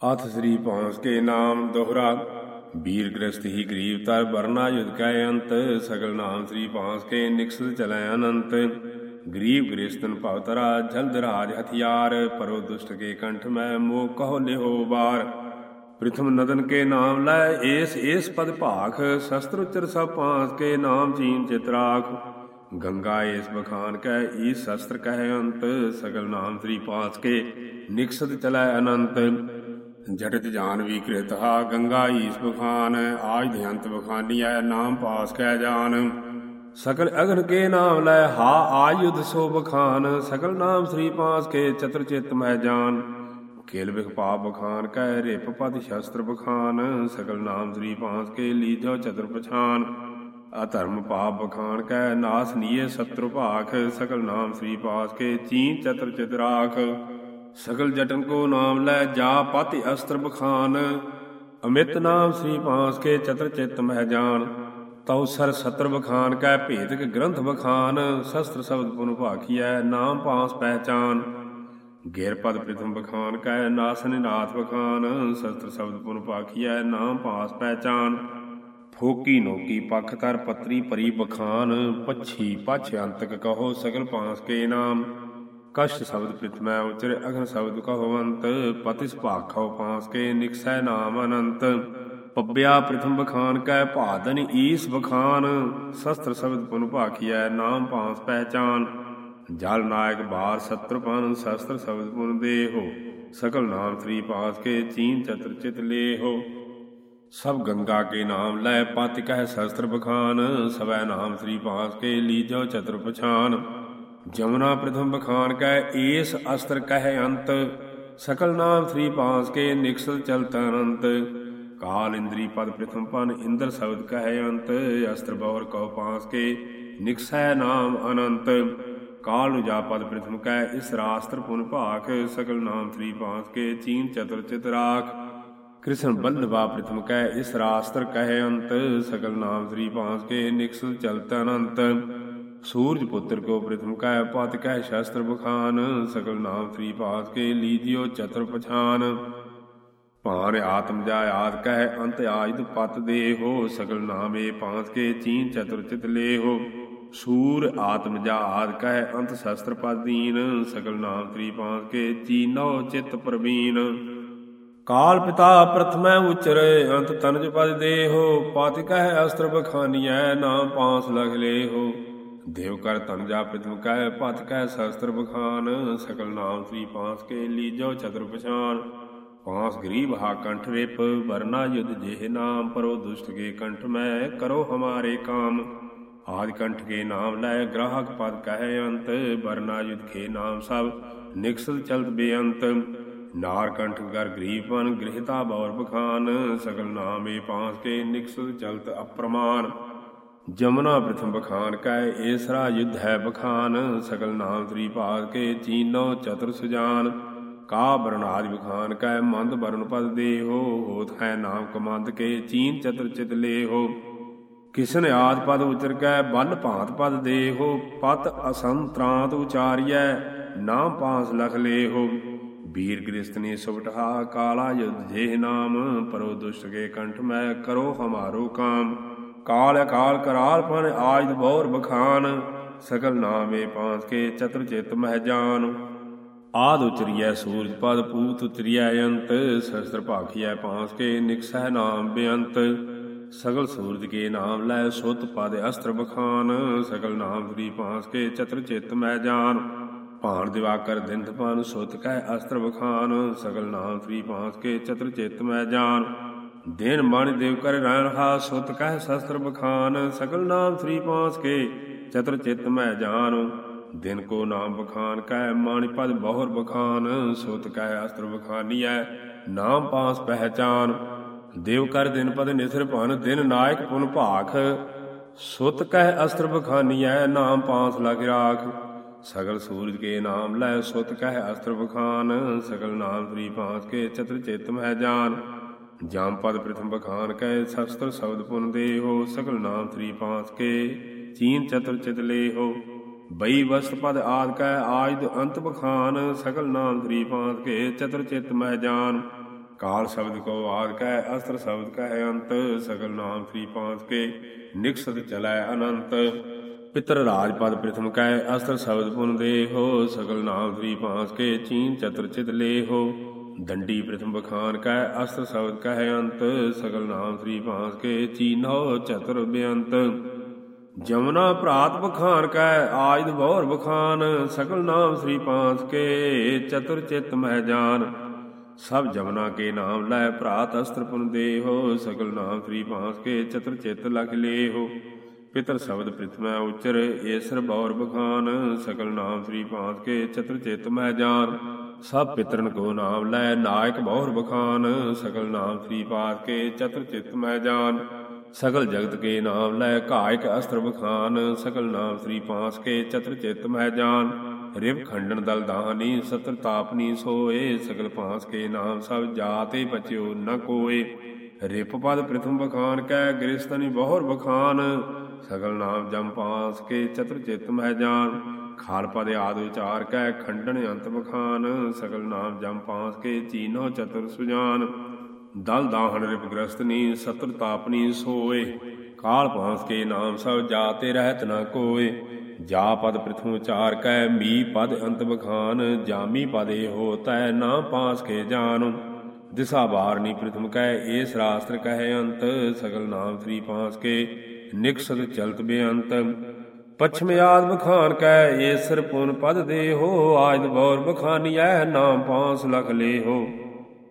ਅਥ ਸ੍ਰੀ ਪਹੁੰਚ ਕੇ ਨਾਮ ਦੋਹਰਾ। ਵੀਰ ਗ੍ਰਸਤ ਹੀ ਗਰੀਬ ਤਰ ਬਰਨਾ ਯੁਧ ਕੈ ਅੰਤ। ਸਗਲ ਨਾਮ ਸ੍ਰੀ ਪਹੁੰਚ ਕੇ ਨਿਕਸਲ ਚਲੈ ਅਨੰਤ। ਗਰੀਬ ਗ੍ਰਸਤਨ ਭਵਤਰਾ ਜਲਦ ਰਾਜ ਹਥਿਆਰ। ਪਰੋ ਦੁਸ਼ਟ ਕੇ ਕੰਠ ਮੈਂ ਮੋਹ ਕਹੋ ਲਿਹੋ ਬਾਰ ਪ੍ਰਥਮ ਨਦਨ ਕੇ ਨਾਮ ਲੈ ਏਸ ਏਸ ਪਦ ਭਾਖ। ਸ਼ਸਤਰ ਉਚਰ ਸਭ ਪਾਂਸ ਕੇ ਨਾਮ ਚੀਨ ਚਿਤਰਾਖ ਗੰਗਾ ਏਸ ਬਖਾਨ ਕੈ ਈ ਸ਼ਸਤਰ ਕਹਿ ਅੰਤ। ਸਗਲ ਨਾਮ ਸ੍ਰੀ ਪਾਸ ਕੇ ਨਿਕਸਤ ਚਲੈ ਅਨੰਤ। ਜਟਿਤ ਜਾਨ ਵੀ ਕ੍ਰਿਤਹਾ ਗੰਗਾ ਈਸ ਬਖਾਨ ਆਜ ਬਖਾਨੀ ਬਖਾਨੀਐ ਨਾਮ ਪਾਸ ਕੈ ਜਾਨ। ਸਕਲ ਅਗਨ ਕੇ ਨਾਮ ਲੈ, ਹਾ ਆਯੁਧ ਸੋ ਬਖਾਨ ਸਕਲ ਨਾਮ ਸ੍ਰੀ ਪਾਸ ਕੇ, ਚਤੁਰ ਚਿਤ ਮਹਿ ਜਾਨ। ਖੇਲ ਵਿਖ ਪਾਪ ਬਖਾਨ ਕੈ ਰਿਪ ਪਦ ਸ਼ਸਤਰ ਬਖਾਨ ਸਕਲ ਨਾਮ ਸ੍ਰੀ ਪਾਸ ਕੇ ਲੀਜੋ ਚਤੁਰ ਪਛਾਨ। ਅਧਰਮ ਪਾਪ ਬਖਾਨ ਕੈ ਨਾਸ ਨੀਏ ਸਤਰ ਭਾਖ। ਸਕਲ ਨਾਮ ਸ੍ਰੀ ਪਾਸ ਕੇ ਚੀਨ ਚਤੁਰ ਚਿਤ ਰਾਖ। ਸਗਲ ਜਟਨ ਕੋ ਨਾਮ ਲੈ ਜਾ ਪਤਿ ਅਸਤਰ ਬਖਾਨ। ਅਮਿਤ ਨਾਮ ਸ੍ਰੀ ਪਾਸ ਕੇ ਚਤਰ ਚਿਤ ਮਹਿ ਜਾਨ। ਤਉ ਸਰ ਸਤਰ ਬਖਾਨ ਕੈ ਭੇਦਕ ਗ੍ਰੰਥ ਬਖਾਨ। ਸ਼ਸਤਰ ਸ਼ਬਦ ਪੁਨ ਭਾਖੀਐ ਨਾਮ ਪਾਸ ਪਹਿਚਾਨ। ਗੇਰ ਪਦ ਪ੍ਰਥਮ ਬਖਾਨ ਕੈ ਨਾਸਨ ਨਾਥ ਬਖਾਨ। ਸ਼ਸਤਰ ਸ਼ਬਦ ਪੁਨ ਭਾਖੀਐ ਨਾਮ ਪਾਸ ਪਹਿਚਾਨ। ਫੋਕੀ ਨੋਕੀ ਪਖ ਤਰ ਪਤਰੀ ਪਰੀ ਬਖਾਨ। ਪੱਛੀ ਪਛ ਅੰਤਕ ਕਹੋ ਸਗਲ ਪਾਸ ਕੇ ਨਾਮ। ਕਸ਼ਟ ਸ਼ਬਦ ਪ੍ਰਿਥਮੈ ਉਚਰ ਅਗਨ ਸ਼ਬਦ ਕਹਵੰਤ ਪਤਿਸ ਭਾਖਉ ਪਾਸ ਕੇ ਨਿਕਸੈ ਨਾਮ ਅਨੰਤ। ਪੱਬਿਆ ਪ੍ਰਥਮ ਬਖਾਨ ਕੈ ਭਾਦਨ ਈਸ ਬਖਾਨ, ਸ਼ਸਤਰ ਸ਼ਬਦ ਪੁਨ ਭਾਖੀਐ ਨਾਮ ਪਾਸ ਪਹਿਚਾਨ। ਜਲ ਨਾਇਕ ਬਾਰ ਸਤਰਪਨ ਸ਼ਸਤਰ ਸ਼ਬਦ ਪੁਨ ਦੇਹੋ, ਸਕਲ ਨਾਮ ਸ੍ਰੀ ਪਾਸ ਕੇ ਚੀਨ ਚਤਰ ਚਿਤ ਲੇਹੋ। ਸਭ ਗੰਗਾ ਕੇ ਨਾਮ ਲੈ ਪਤ ਕਹਿ ਸ਼ਸਤਰ ਬਖਾਨ, ਸਵੈ ਨਾਮ ਸ੍ਰੀ ਪਾਸ ਕੇ ਲੀਜੋ ਚਤਰ ਪਛਾਨ। ਜਮਨਾ ਪ੍ਰਥਮ ਬਖਾਨ ਕੈ, ਏਸ ਅਸਤਰ ਕਹਿ ਅੰਤ, ਸਕਲ ਨਾਮ ਸ੍ਰੀ ਪਾਸ ਕੇ ਨਿਕਸਲ ਚਲਤ ਅਨੰਤ ਕਾਲ ਇੰਦਰੀ ਪਦ ਪ੍ਰਥਮ ਪਨ ਇੰਦਰ ਸ਼ਬਦ ਕਹਿ ਅੰਤ, ਅਸਤਰ ਬਵਰ ਕਉ ਪਾਸ ਕੇ ਨਿਕਸੈ ਨਾਮ ਅਨੰਤ। ਕਾਲ ਨੂੰ ਜਾ ਪਦ ਪ੍ਰਥਮ ਕੈ, ਇਸ ਰਾਸਤਰ ਪੁਨ ਭਾਖ, ਸਕਲ ਨਾਮ ਸ੍ਰੀ ਪਾਸ ਕੇ ਚੀਨ ਚਤੁਰ ਚਿਤ ਰਾਖ। ਕ੍ਰਿਸ਼ਨ ਬੱਲਵਾ ਪ੍ਰਥਮ ਕੈ, ਇਸ ਰਾਸਤਰ ਕਹਿ ਅੰਤ, ਸਕਲ ਨਾਮ ਸ੍ਰੀ ਪਾਸ ਕੇ ਨਿਕਸਲ ਚਲਤ ਅਨੰਤ ਸੂਰਜ ਪੁੱਤਰ ਕੋ ਪ੍ਰਥਮ ਕੈ ਪਤ ਕਹਿ ਸ਼ਸਤਰ ਬਖਾਨ ਸਕਲ ਨਾਮ ਸ੍ਰੀ ਪਾਸ ਕੇ ਲੀਜਿਓ ਚਤੁਰ ਪਛਾਨ। ਭਾਨ ਆਤਮ ਜਾ ਆਦ ਕਹਿ ਅੰਤ ਆਜਿਤ ਪਤ ਦੇਹੋ ਸਕਲ ਨਾਮੇ ਪਾਸ ਕੇ ਚੀਨ ਚਤੁਰ ਚਿਤ ਲੇਹੋ। ਸੂਰ ਆਤਮ ਜਾ ਆਦ ਕਹਿ ਅੰਤ ਸ਼ਸਤਰ ਪਦ ਦੀਨ ਸਕਲ ਨਾਮ ਸ੍ਰੀ ਪਾਸ ਕੇ ਚੀਨੋ ਚਿਤ ਪ੍ਰਵੀਨ। ਕਾਲ ਪਿਤਾ ਪ੍ਰਥਮੈ ਉਚਰੇ, ਅੰਤ ਤਨਜ ਪਦ ਦੇਹੋ, ਪਤ ਕਹਿ ਅਸਤਰ ਬਖਾਨੀਐ, ਨਾਮ ਪਾਸ ਲਗ ਲੇਹੋ। ਦੇਵ ਕਰ ਤਨਜਾ ਪ੍ਰਥਮ ਕਹਿ ਪਤ ਕਹਿ ਸ਼ਸਤਰ ਬਖਾਨ, ਸਕਲ ਨਾਮ ਸ੍ਰੀ ਪਾਸ ਕੇ ਲੀਜੋ ਚਤੁਰ ਪਛਾਨ। ਪਾਸ ਗਰੀਬ ਹਾ ਕੰਠ ਰਿਪ, ਵਰਨਾ ਯੁਧ ਜੇਹ ਨਾਮ, ਪਰੋ ਦੁਸ਼ਟ ਕੇ ਕੰਠ ਮੈਂ ਕਰੋ ਹਮਾਰੇ ਕਾਮ। ਆਦ ਕੰਠ ਕੇ ਨਾਮ ਲੈ ਗ੍ਰਾਹਕ ਪਦ ਕਹਿ ਅੰਤ, ਵਰਨਾ ਯੁਧ ਖੇ ਨਾਮ ਸਭ ਨਿਕਸਲ ਚਲਤ ਬੇਅੰਤ। ਨਾਰ ਕੰਠ ਕਰ ਗਰੀਬਨ ਗ੍ਰਹਿਤਾ ਬੌਰ ਬਖਾਨ ਸਗਲ ਨਾਮੇ ਪਾਸ ਕੇ ਨਿਕਸਲ ਚਲਤ ਅਪਰਮਾਨ। ਜਮਨਾ ਪ੍ਰਥਮ ਬਖਾਨ ਕੈ, ਏਸਰਾ ਯੁਧ ਹੈ ਬਖਾਨ, ਸਗਲ ਨਾਮ ਸ੍ਰੀ ਪਾਸ ਕੇ ਚੀਨੋ ਚਤੁਰ ਸੁਜਾਨ। ਕਾ ਬਰਨਾਜ ਬਖਾਨ ਕੈ, ਮੰਦ ਬਰਨ ਪਦ ਦੇਹੋ, ਹੋਤ ਹੈ ਨਾਮ ਕਮੰਦ ਕੇ ਚੀਨ ਚਤੁਰ ਚਿਤ ਲੇਹੋ। ਕਿਸਨ ਆਦ ਪਦ ਉਚਰ ਕੈ ਬਲ ਭਾਂਤ ਪਦ ਦੇਹੋ, ਪਤ ਅਸੰਤਰਾਂਤ ਉਚਾਰੀਐ, ਨਾਮ ਪਾਸ ਲਖ ਲੇਹੋ। ਵੀਰ ਗ੍ਰਿਸਤਨੀ ਸੁਭਟਹਾ ਕਾਲਾ ਯੁਧ ਜੇ ਨਾਮ, ਪਰੋ ਦੁਸ਼ਟ ਕੇ ਕੰਠ ਮੈਂ ਕਰੋ ਹਮਾਰੋ ਕਾਮ। ਕਾਲ ਅਕਾਲ ਕਰਾਲ ਪਨ ਆਜ ਬੌਰ ਬਖਾਨ ਸਕਲ ਨਾਮੇ ਪਾਂਸ ਕੇ ਚਤੁਰ ਚਿਤ ਮਹਿ ਜਾਨ। ਆਦ ਉਚਰੀਐ ਸੂਰਜ ਪਦ, ਪੂਤ ਉਚਰੀਐ ਅੰਤ ਸ਼ਸਤਰ ਭਾਖੀਐ ਪਾਂਸ ਕੇ ਨਿਕਸੈ ਨਾਮ ਬੇਅੰਤ। ਸਗਲ ਸੂਰਜ ਕੇ ਨਾਮ ਲੈ ਸੁਤ ਪਦ ਅਸਤਰ ਬਖਾਨ, ਸਗਲ ਨਾਮ ਸ੍ਰੀ ਪਾਂਸ ਕੇ ਚਤੁਰ ਚਿਤ ਮਹਿ ਜਾਨ। ਭਾਣ ਦਿਵਾਕਰ ਦਿੰਦ ਪਨ ਸੁਤ ਕਹਿ ਅਸਤਰ ਬਖਾਨ, ਸਗਲ ਨਾਮ ਸ੍ਰੀ ਪਾਂਸ ਕੇ ਚਤੁਰ ਚਿਤ ਮਹਿ ਜਾਨ। ਦੇਨ ਮਣ ਦੇਵ ਕਰ ਰਹਿਣ ਹਾ ਸੁਤ ਕਹਿ ਸ਼ਸਤਰ ਬਖਾਨ ਸਗਲ ਨਾਮ ਸ੍ਰੀ ਪਾਸ ਕੇ, ਚਤੁਰ ਚਿਤ ਮੈਂ ਜਾਨ ਦਿਨ ਕੋ ਨਾਮ ਬਖਾਨ ਕਹਿ ਮਾਣਿ ਪਦ ਬਹੁਰ ਬਖਾਨ, ਸੁਤ ਕਹਿ ਅਸਤਰ ਬਖਾਨੀਐ ਨਾਮ ਪਾਸ ਪਹਿਚਾਨ। ਦੇਵ ਕਰ ਦਿਨ ਪਦ ਨਿਸਰ ਭਨ, ਦਿਨ ਨਾਇਕ ਪੁਨ ਭਾਖ। ਸੁਤ ਕਹਿ ਅਸਤਰ ਬਖਾਨੀਐ ਨਾਮ ਪਾਸ ਲਗ ਰਾਖ। ਸਗਲ ਸੂਰਜ ਕੇ ਨਾਮ ਲੈ, ਸੁਤ ਕਹਿ ਅਸਤਰ ਬਖਾਨ ਸਗਲ ਨਾਮ ਸ੍ਰੀ ਪਾਸ ਕੇ, ਚਤੁਰ ਚਿਤ ਮਹਿ ਜਾਨ ਜਾਮ ਪਦ ਪ੍ਰਥਮ ਬਖਾਨ ਕੈ ਸ਼ਸਤਰ ਸ਼ਬਦ ਪੁਨ ਦੇਹੋ, ਸਗਲ ਨਾਮ ਸ੍ਰੀ ਪਾਸ ਕੇ, ਚੀਨ ਚਤੁਰ ਚਿਤ ਲੇਹੋ। ਬਈ ਵਸਤ ਪਦ ਆਦ ਕੈ ਆਜ ਅੰਤ ਬਖਾਨ, ਸਗਲ ਨਾਮ ਸ੍ਰੀ ਪਾਸ ਕੇ, ਚਤੁਰ ਚਿਤ ਮਹਿ ਜਾਨ। ਕਾਲ ਸ਼ਬਦ ਕੋ ਆਦ ਕਹਿ ਅਸਤਰ ਸ਼ਬਦ ਕਹਿ ਅੰਤ, ਸਗਲ ਨਾਮ ਸ੍ਰੀ ਪਾਂਸ ਕੇ ਨਿਕਸਤ ਚਲੈ ਅਨੰਤ। ਪਿਤਰ ਰਾਜ ਪਦ ਪ੍ਰਥਮ ਕਹਿ ਅਸਤਰ ਸ਼ਬਦ ਪੁਨ ਦੇਹੋ, ਸਗਲ ਨਾਮ ਸ੍ਰੀ ਪਾਂਸ ਕੇ, ਚੀਨ ਚਤੁਰ ਚਿਤ ਲੇਹੋ। ਦੰਡੀ ਪ੍ਰਥਮ ਬਖਾਨ ਕਹਿ ਅਸਤਰ ਸ਼ਬਦ ਕਹਿ ਅੰਤ, ਸਗਲ ਨਾਮ ਸ੍ਰੀ ਪਾਂਸ ਕੇ ਚੀਨੋ ਚਤੁਰ ਬੇਅੰਤ। ਜਮਨਾ ਭਰਾਤ ਬਖਾਨ ਕਹਿ ਆਜਦ ਬੌਰ ਬਖਾਨ, ਸਗਲ ਨਾਮ ਸ੍ਰੀ ਪਾਂਸ ਕੇ ਚਤੁਰ ਚਿਤ ਮਹਿ ਜਾਨ। ਸਭ ਜਮਨਾ ਕੇ ਨਾਮ ਲੈ ਭਰਾਤ ਅਸਤਰ ਪੁਨ ਦੇਹੋ, ਸਗਲ ਨਾਮ ਸ੍ਰੀ ਪਾਂਸ ਕੇ ਚਤੁਰ ਚਿਤ ਲਖ ਲੇਹੋ। ਪਿਤਰ ਸ਼ਬਦ ਪ੍ਰਿਥਮੈ ਉਚਰ, ਏਸਰ ਬੌਰ ਬਖਾਨ, ਸਗਲ ਨਾਮ ਸ੍ਰੀ ਪਾਂਸ ਕੇ ਚਤੁਰ ਚਿਤ ਮਹਿ ਜਾਨ। ਸਭ ਪਿਤਰਨ ਕੋ ਨਾਮ ਲੈ, ਨਾਇਕ ਬਹੁਰ ਬਖਾਨ, ਸਗਲ ਨਾਮ ਸ੍ਰੀ ਪਾਸ ਕੇ ਚਤੁਰ ਚਿਤ ਮਹਿ ਜਾਨ। ਸਗਲ ਜਗਤ ਕੇ ਨਾਮ ਲੈ, ਘਾਇਕ ਅਸਤਰ ਬਖਾਨ, ਸਗਲ ਨਾਮ ਸ੍ਰੀ ਪਾਸ ਕੇ ਚਤੁਰ ਚਿਤ ਮਹਿ ਜਾਨ। ਰਿਵ ਖੰਡਨ ਦਲ ਦਾਨੀ, ਸਤਰ ਤਾਪਨੀ ਸੋਏ, ਸਗਲ ਪਾਸ ਕੇ ਨਾਮ ਸਭ ਜਾਤੇ ਬਚਿਓ ਨ ਕੋਏ। ਰਿਪ ਪਦ ਪ੍ਰਥਮ ਬਖਾਨ ਕੈ ਗ੍ਰਿਸਤਨੀ ਬਹੁਰ ਬਖਾਨ। ਸਗਲ ਨਾਮ ਜਮ ਪਾਸ ਕੇ ਚਤੁਰ ਚਿਤ ਮਹਿ ਜਾਨ। ਖਾਲ ਪਦ ਆਦ ਵਿਚਾਰ ਕੈ ਖੰਡਨ ਅੰਤ ਬਖਾਨ ਸਗਲ ਨਾਮ ਜਮ ਪਾਸ ਕੇ ਚੀਨੋ ਚਤੁਰ ਸੁਜਾਨ। ਦਲ ਦਾਹਣ ਰਿਪ ਗ੍ਰਸਤਨੀ ਸਤਰ ਤਾਪਨੀ ਸੋਏ। ਕਾਲ ਪਾਸ ਕੇ ਨਾਮ ਸਭ ਜਾਤੇ ਰਹਿਤ ਨਾ ਕੋਏ। ਜਾ ਪਦ ਪ੍ਰਥਮ ਉਚਾਰ ਕੈ ਮੀ ਪਦ ਅੰਤ ਬਖਾਨ ਜਾਮੀ ਪਦੇ ਹੋਤੈ, ਨਾ ਪਾਸ ਕੇ ਜਾਨ ਦਿਸਾ ਬਾਰਨੀ ਪ੍ਰਥਮ ਕੈ ਏ ਸਰਾਸਤਰ ਕਹੈ ਅੰਤ, ਸਗਲ ਨਾਮ ਸ੍ਰੀ ਪਾਸ ਕੇ ਨਿਕਸਦ ਚਲਤ ਬੇਅੰਤ। ਪਛਮ ਆਦ ਬਖਾਨ ਕੈ ਏਸਰ ਪੁਨ ਪਦ ਦੇਹੋ ਆਜਦ ਬੌਰ ਬਖਾਨੀਐ, ਨਾਮ ਪਾਂਸ ਲਖ ਲੇਹੋ।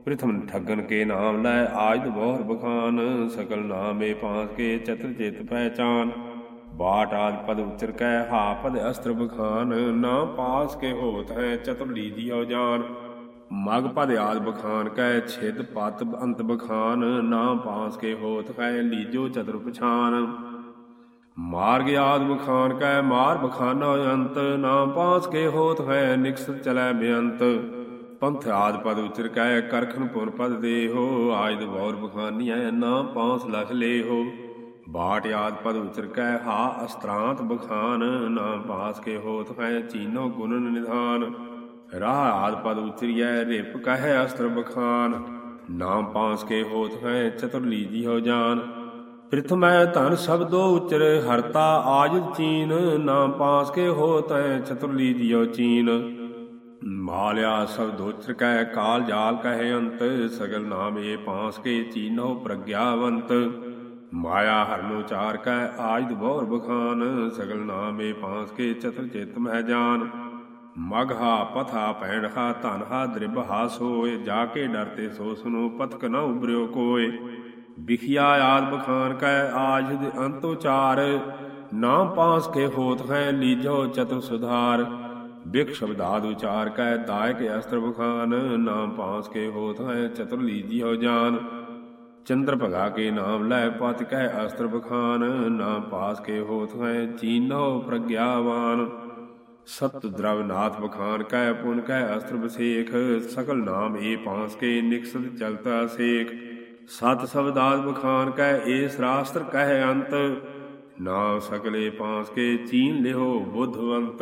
ਪ੍ਰਥਮ ਠੱਗਨ ਕੇ ਨਾਮ ਲੈ ਆਜਦ ਬੌਰ ਬਖਾਨ, ਸਕਲ ਨਾਮੇ ਪਾਂਸ ਕੇ ਚਤਰ ਚਿਤ ਪਹਿਚਾਨ। ਬਾਟ ਆਦ ਪਦ ਉਚਰ ਕੈ, ਹਾ ਪਦ ਅਸਤਰ ਬਖਾਨ ਨਾ ਪਾਸ ਕੇ ਹੋਤ ਹੈ ਚਤੁਰ ਲੀਜੀਓ ਜਾਨ ਮਗ ਪਦ ਆਦ ਬਖਾਨ ਕੈ, ਛਿਦ ਪਤ ਅੰਤ ਬਖਾਨ ਨਾ ਪਾਸ ਕੇ ਹੋਤ ਹੈ ਲੀਜੋ ਚਤੁਰ ਪਛਾਨ। ਮਾਰਗ ਆਦ ਬਖਾਨ ਕੈ ਮਾਰ ਬਖਾਨਾ ਅੰਤ, ਨਾਮ ਪਾਸ ਕੇ ਹੋਤ ਹੈ ਨਿਕਸਤ ਚਲੈ ਬੇਅੰਤ ਪੰਥ ਆਦ ਪਦ ਉਚਰ ਕੈ ਕਰਖਨ ਪੁਰ ਪਦ ਦੇਹੋ ਆਜਦ ਬੌਰ ਬਖਾਨੀਐ ਨਾ ਪਾਸ ਲਖ ਲੇਹੋ। ਬਾਟ ਆਦ ਪਦ ਉਚਰ ਕੈ ਹਾ ਅਸਤਰਾਂਤ ਬਖਾਨ, ਨਾਮ ਪਾਸ ਕੇ ਹੋਤ ਹੈ ਚੀਨੋ ਗੁਣਨ ਨਿਧਾਨ। ਰਾਹ ਆਦ ਪਦ ਉਚਰੀਐ ਰਿਪ ਕਹੈ ਅਸਤਰ ਬਖਾਨ, ਨਾਮ ਪਾਸ ਕੇ ਹੋਤ ਹੈ ਚਤੁਰ ਲੀਜੀ ਹੋ ਜਾਨ। ਪ੍ਰਥਮੈ ਧਨ ਸ਼ਬਦੋ ਉਚਰ, ਹਰਤਾ ਆਜਿਤ ਚੀਨ, ਨਾ ਪਾਸ ਕੇ ਹੋ ਤੈ ਚਤੁਰ ਲੀਜਿਓ ਚੀਨ। ਮਾਲਿਆ ਸ਼ਬਦ ਉਚਰ ਕੈ, ਕਾਲ ਜਾਲ ਕਹੇ ਅੰਤ, ਸਗਲ ਨਾਮ ਏ ਪਾਸ ਕੇ ਚੀਨੋ ਪ੍ਰਗਿਆਵੰਤ। ਮਾਇਆ ਹਰਨੋ ਚਾਰ ਕੈ ਆਜਿਤ ਬੌਰ ਬਖਾਨ, ਸਗਲ ਨਾਮ ਏ ਪਾਸ ਕੇ ਚਤੁਰ ਚਿਤ ਮਹਿ ਜਾਨ। ਮਗਹਾ ਪਥਾ ਪੈਣਹਾ ਧਨਹਾ ਦ੍ਰਿਬਹਾ ਸੋਏ, ਜਾ ਕੇ ਡਰਤੇ ਸੋ ਸੁਨੋ, ਪਥਕ ਨ ਉਬਰਿਓ ਕੋਏ। ਬਿਖਿਆ ਆਦ ਬਖਾਨ ਕੈ ਆਜਿਦ ਅੰਤੋਚਾਰ ਨਾਮ ਪਾਸ ਕੇ ਹੋਤ ਹੈ ਲੀਜੋ ਚਤੁ ਸੁਧਾਰ। ਬਿਖ ਸ਼ਬਦਾਦ ਉਚਾਰ ਕੈ ਦਾਇਕ ਅਸਤਰ ਬਖਾਨ ਨਾਮ ਪਾਸ ਕੇ ਹੋਤ ਹੈ ਚਤੁਰ ਲੀਜੀ ਹੋ ਜਾਨ। ਚੰਦਰ ਭਗਾ ਕੇ ਨਾਮ ਲੈ ਪਤ ਕਹਿ ਅਸਤਰ ਬਖਾਨ ਨਾਮ ਪਾਸ ਕੇ ਹੋਤ ਹੈ ਚੀਨੋ ਪ੍ਰਗਿਆਵਾਨ। ਸਤ ਨਾਥ ਬਖਾਨ ਕਹਿ ਪੁਨ ਕਹਿ ਅਸਤਰ ਬਸੇਖ ਸਕਲ ਨਾਮ ਏ ਪਾਸ ਕੇ ਨਿਕਸਤ ਚਲਤਾ ਸੇਖ। ਸਤ ਸਬਦਾਦ ਬਖਾਨ ਕਹਿ ਏਸ ਰਾਸਤਰ ਕਹਿ ਅੰਤ, ਨਾ ਸਕਲੇ ਪਾਸ ਕੇ ਚੀਨ ਲਿਹੋ ਬੁੱਧਵੰਤ।